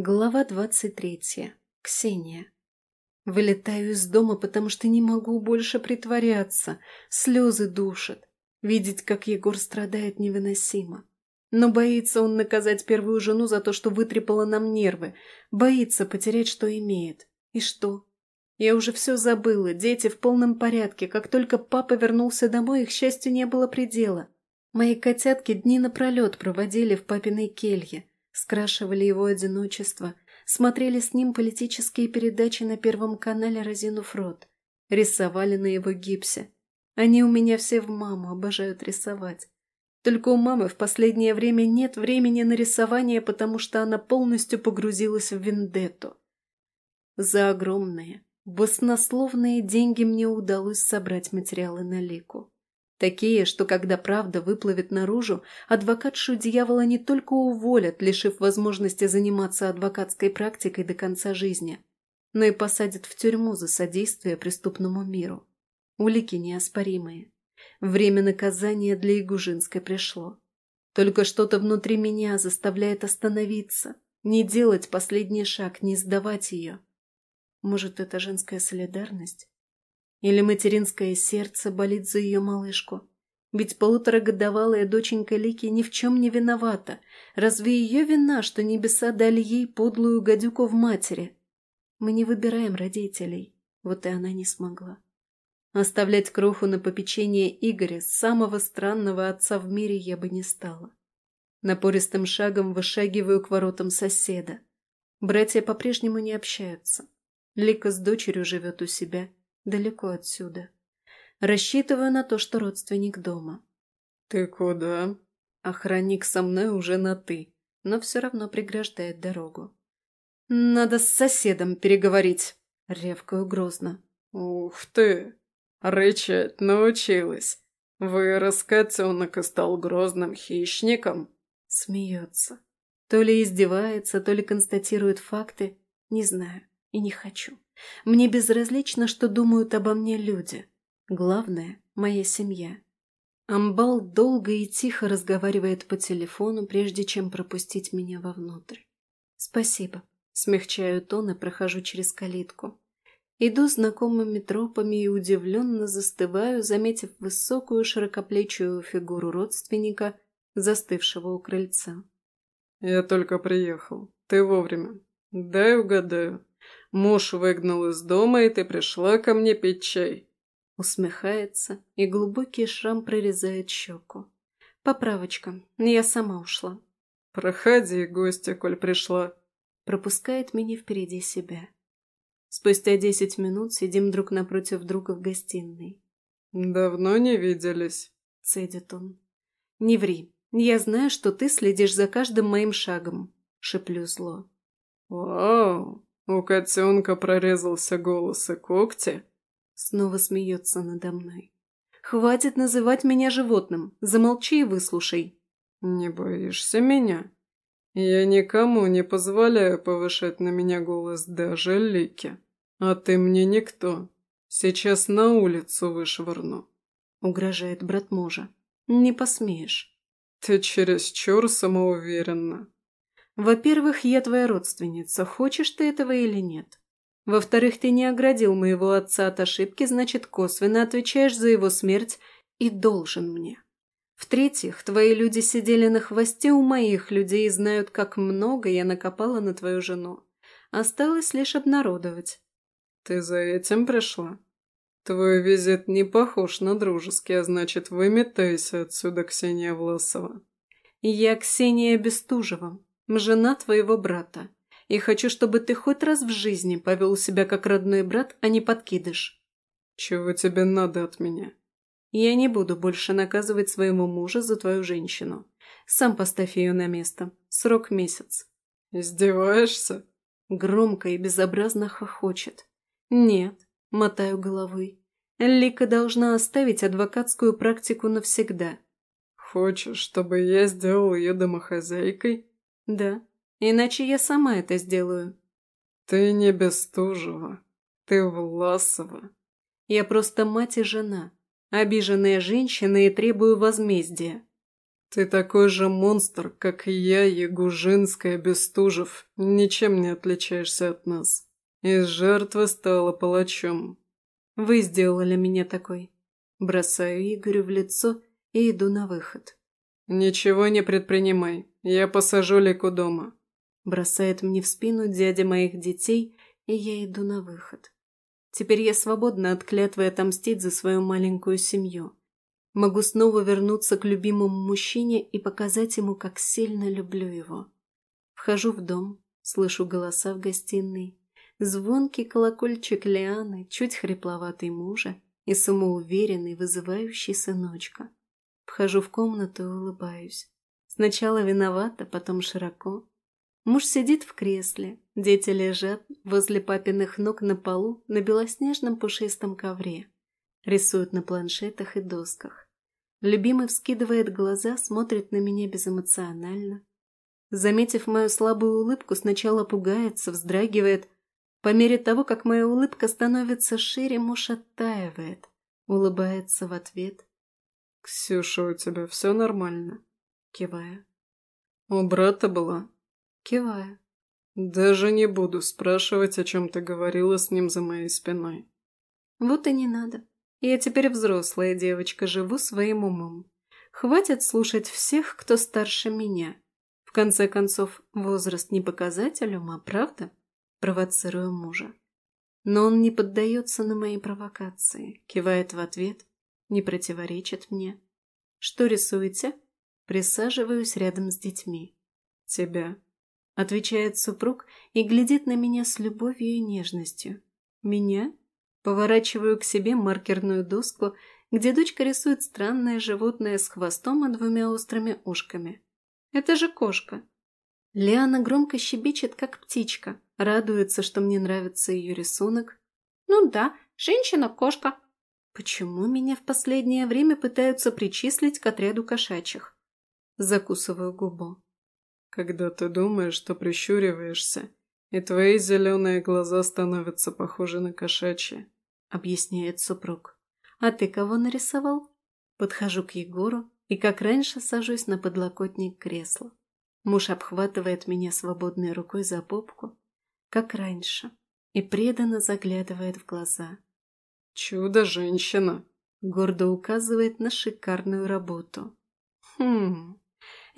Глава двадцать третья. Ксения. Вылетаю из дома, потому что не могу больше притворяться. Слезы душат. Видеть, как Егор страдает, невыносимо. Но боится он наказать первую жену за то, что вытрепала нам нервы. Боится потерять, что имеет. И что? Я уже все забыла. Дети в полном порядке. Как только папа вернулся домой, их счастью не было предела. Мои котятки дни напролет проводили в папиной келье скрашивали его одиночество, смотрели с ним политические передачи на Первом канале разинув рот, рисовали на его гипсе. Они у меня все в маму обожают рисовать. Только у мамы в последнее время нет времени на рисование, потому что она полностью погрузилась в вендетту. За огромные, баснословные деньги мне удалось собрать материалы на лику. Такие, что когда правда выплывет наружу, адвокатшу дьявола не только уволят, лишив возможности заниматься адвокатской практикой до конца жизни, но и посадят в тюрьму за содействие преступному миру. Улики неоспоримые. Время наказания для Игужинской пришло. Только что-то внутри меня заставляет остановиться, не делать последний шаг, не сдавать ее. Может, это женская солидарность? Или материнское сердце болит за ее малышку? Ведь полуторагодовалая доченька Лики ни в чем не виновата. Разве ее вина, что небеса дали ей подлую гадюку в матери? Мы не выбираем родителей. Вот и она не смогла. Оставлять кроху на попечение Игоря, самого странного отца в мире, я бы не стала. Напористым шагом вышагиваю к воротам соседа. Братья по-прежнему не общаются. Лика с дочерью живет у себя далеко отсюда. Рассчитываю на то, что родственник дома. «Ты куда?» Охранник со мной уже на «ты», но все равно преграждает дорогу. «Надо с соседом переговорить», — ревкаю грозно. «Ух ты! Рычать научилась. Вырос котенок и стал грозным хищником?» Смеется. То ли издевается, то ли констатирует факты. Не знаю и не хочу. Мне безразлично, что думают обо мне люди. Главное – моя семья. Амбал долго и тихо разговаривает по телефону, прежде чем пропустить меня вовнутрь. «Спасибо», – смягчаю тон и прохожу через калитку. Иду знакомыми тропами и удивленно застываю, заметив высокую широкоплечую фигуру родственника, застывшего у крыльца. «Я только приехал. Ты вовремя. Дай угадаю. Муж выгнал из дома, и ты пришла ко мне пить чай». Усмехается, и глубокий шрам прорезает щеку. «Поправочка. Я сама ушла». «Проходи, гостья, коль пришла». Пропускает меня впереди себя. Спустя десять минут сидим друг напротив друга в гостиной. «Давно не виделись», — цедит он. «Не ври. Я знаю, что ты следишь за каждым моим шагом», — шеплю зло. «Вау! У котенка прорезался голос и когти?» Снова смеется надо мной. «Хватит называть меня животным. Замолчи и выслушай». «Не боишься меня? Я никому не позволяю повышать на меня голос, даже Лике. А ты мне никто. Сейчас на улицу вышвырну». Угрожает брат мужа. «Не посмеешь». «Ты чересчур самоуверенна». Во-первых, я твоя родственница, хочешь ты этого или нет. Во-вторых, ты не оградил моего отца от ошибки, значит, косвенно отвечаешь за его смерть и должен мне. В-третьих, твои люди сидели на хвосте у моих людей и знают, как много я накопала на твою жену. Осталось лишь обнародовать. Ты за этим пришла? Твой визит не похож на дружеский, а значит, выметайся отсюда, Ксения Власова. Я Ксения Бестужева, жена твоего брата, и хочу, чтобы ты хоть раз в жизни повел себя как родной брат, а не подкидыш». «Чего тебе надо от меня?» «Я не буду больше наказывать своему мужа за твою женщину. Сам поставь ее на место. Срок месяц». «Издеваешься?» Громко и безобразно хохочет. «Нет», — мотаю головой. «Лика должна оставить адвокатскую практику навсегда». «Хочешь, чтобы я сделал ее домохозяйкой?» «Да, иначе я сама это сделаю». «Ты не Бестужева, ты Власова». «Я просто мать и жена, обиженная женщина и требую возмездия». Ты такой же монстр, как и я, Ягужинская, Бестужев. Ничем не отличаешься от нас. Из жертвы стала палачом. Вы сделали меня такой. Бросаю Игорю в лицо и иду на выход. Ничего не предпринимай. Я посажу Лику дома. Бросает мне в спину дядя моих детей, и я иду на выход. Теперь я свободна от клятвы отомстить за свою маленькую семью. Могу снова вернуться к любимому мужчине и показать ему, как сильно люблю его. Вхожу в дом, слышу голоса в гостиной, звонкий колокольчик Лианы, чуть хрипловатый мужа и самоуверенный, вызывающий сыночка. Вхожу в комнату и улыбаюсь. Сначала виновата, потом широко. Муж сидит в кресле, дети лежат возле папиных ног на полу на белоснежном пушистом ковре. Рисуют на планшетах и досках. Любимый вскидывает глаза, смотрит на меня безэмоционально. Заметив мою слабую улыбку, сначала пугается, вздрагивает. По мере того, как моя улыбка становится шире, муж оттаивает, улыбается в ответ. «Ксюша, у тебя все нормально?» Кивая. «У брата была?» Кивая. «Даже не буду спрашивать, о чем ты говорила с ним за моей спиной». «Вот и не надо. Я теперь взрослая девочка, живу своим умом. Хватит слушать всех, кто старше меня. В конце концов, возраст не показатель ума, правда? Провоцирую мужа. Но он не поддается на мои провокации, кивает в ответ, не противоречит мне. Что рисуете? Присаживаюсь рядом с детьми. Тебя. Отвечает супруг и глядит на меня с любовью и нежностью. Меня? Поворачиваю к себе маркерную доску, где дочка рисует странное животное с хвостом и двумя острыми ушками. Это же кошка. Лиана громко щебечет, как птичка, радуется, что мне нравится ее рисунок. Ну да, женщина-кошка. Почему меня в последнее время пытаются причислить к отряду кошачьих? Закусываю губу. Когда ты думаешь, что прищуриваешься, и твои зеленые глаза становятся похожи на кошачьи. — объясняет супруг. «А ты кого нарисовал?» Подхожу к Егору и, как раньше, сажусь на подлокотник кресла. Муж обхватывает меня свободной рукой за попку, как раньше, и преданно заглядывает в глаза. «Чудо-женщина!» — гордо указывает на шикарную работу. «Хм,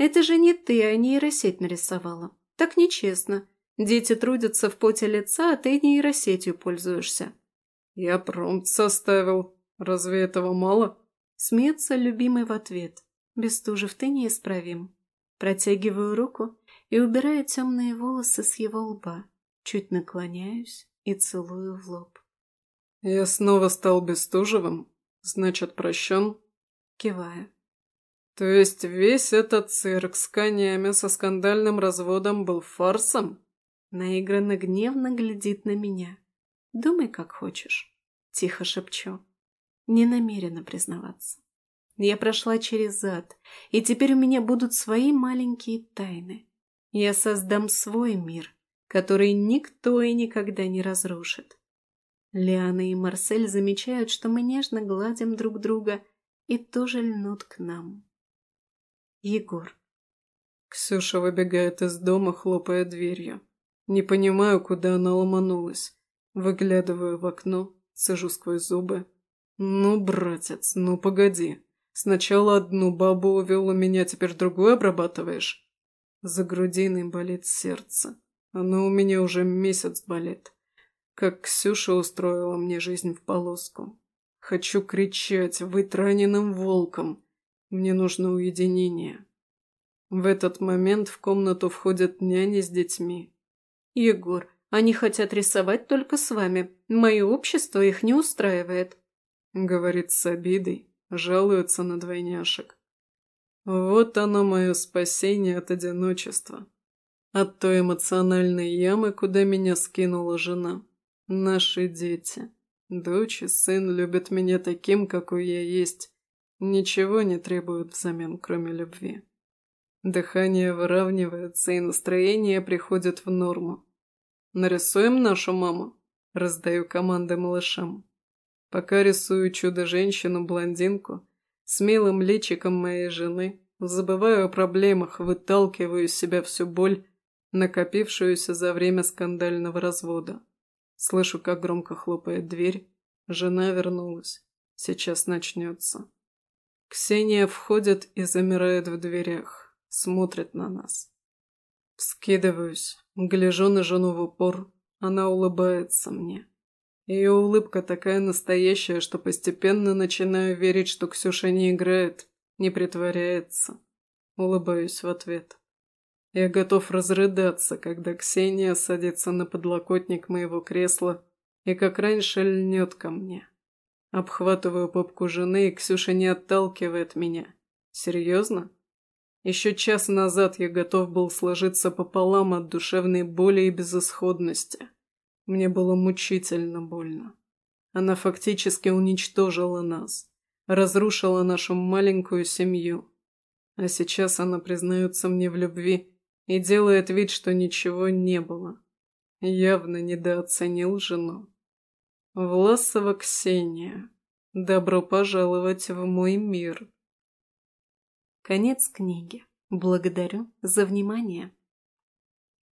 это же не ты, а нейросеть нарисовала. Так нечестно. Дети трудятся в поте лица, а ты нейросетью пользуешься. «Я промпт составил. Разве этого мало?» Смеется любимый в ответ. Бестужев, ты неисправим. Протягиваю руку и убираю темные волосы с его лба. Чуть наклоняюсь и целую в лоб. «Я снова стал Бестужевым? Значит, прощен?» Киваю. «То есть весь этот цирк с конями со скандальным разводом был фарсом?» Наигранно гневно глядит на меня. Думай, как хочешь. Тихо шепчу. Не намерена признаваться. Я прошла через ад, и теперь у меня будут свои маленькие тайны. Я создам свой мир, который никто и никогда не разрушит. Лиана и Марсель замечают, что мы нежно гладим друг друга и тоже льнут к нам. Егор. Ксюша выбегает из дома, хлопая дверью. Не понимаю, куда она ломанулась. Выглядываю в окно, сажу сквозь зубы. «Ну, братец, ну погоди. Сначала одну бабу увел у меня, теперь другую обрабатываешь?» За грудиной болит сердце. Оно у меня уже месяц болит. Как Ксюша устроила мне жизнь в полоску. Хочу кричать, быть раненым волком. Мне нужно уединение. В этот момент в комнату входят няни с детьми. «Егор, они хотят рисовать только с вами. Мое общество их не устраивает. Говорит с обидой, жалуется на двойняшек. Вот оно мое спасение от одиночества. От той эмоциональной ямы, куда меня скинула жена. Наши дети. Дочь и сын любят меня таким, какой я есть. Ничего не требуют взамен, кроме любви. Дыхание выравнивается, и настроение приходит в норму. «Нарисуем нашу маму?» – раздаю команды малышам. Пока рисую чудо-женщину-блондинку, с милым личиком моей жены, Забываю о проблемах, выталкиваю из себя всю боль, накопившуюся за время скандального развода. Слышу, как громко хлопает дверь. Жена вернулась. Сейчас начнется. Ксения входит и замирает в дверях. Смотрит на нас. Вскидываюсь, гляжу на жену в упор. Она улыбается мне. Ее улыбка такая настоящая, что постепенно начинаю верить, что Ксюша не играет, не притворяется. Улыбаюсь в ответ. Я готов разрыдаться, когда Ксения садится на подлокотник моего кресла и как раньше льнет ко мне. Обхватываю попку жены, и Ксюша не отталкивает меня. Серьезно? Еще час назад я готов был сложиться пополам от душевной боли и безысходности. Мне было мучительно больно. Она фактически уничтожила нас, разрушила нашу маленькую семью. А сейчас она признается мне в любви и делает вид, что ничего не было. Явно недооценил жену. Власова Ксения, добро пожаловать в мой мир. Конец книги. Благодарю за внимание.